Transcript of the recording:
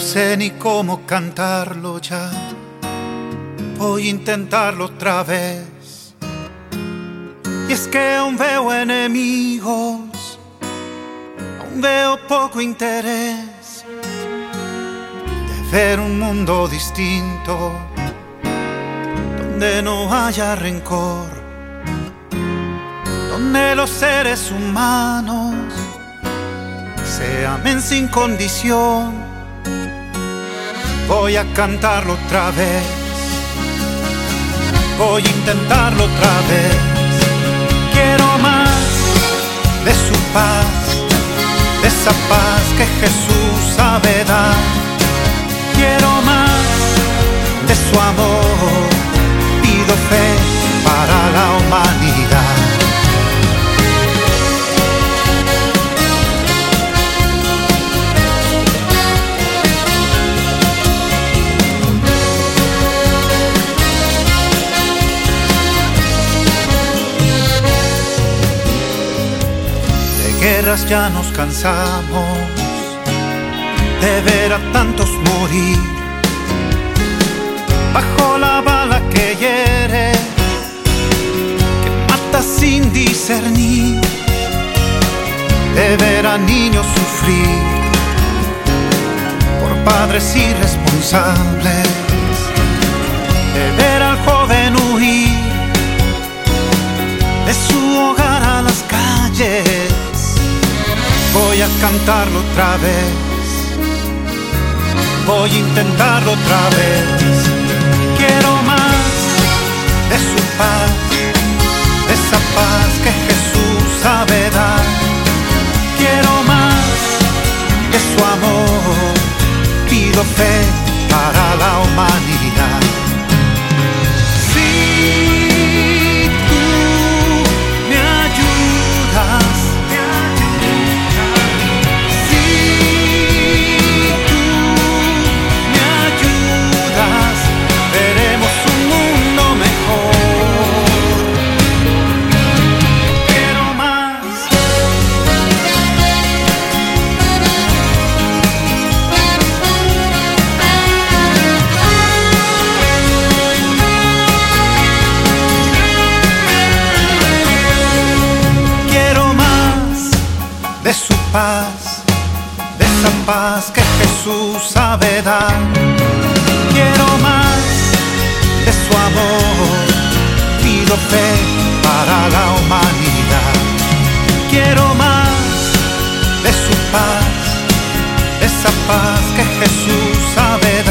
sé ni cómo cantarlo ya. Voy a intentarlo otra vez. Y es que aún veo enemigos, aún veo poco interés de ver un mundo distinto, donde no haya rencor, donde los seres humanos se amen sin condición Voy a cantarlo otra vez. Voy a intentarlo otra vez. Quiero más de su paz, de esa paz que Jesús sabe dar. Quiero más de su amor. Guerras ya nos cansamos de ver a tantos morir. Bajo la bala que hiere, que mata sin discernir, de ver a niños sufrir por padres irresponsables, Voy a cantarlo otra vez. Voy a intentarlo otra vez. Esa paz que Jesús sabe dar. Quiero más de su amor, pido fe para la humanidad. Quiero más de su paz, esa paz que Jesús sabe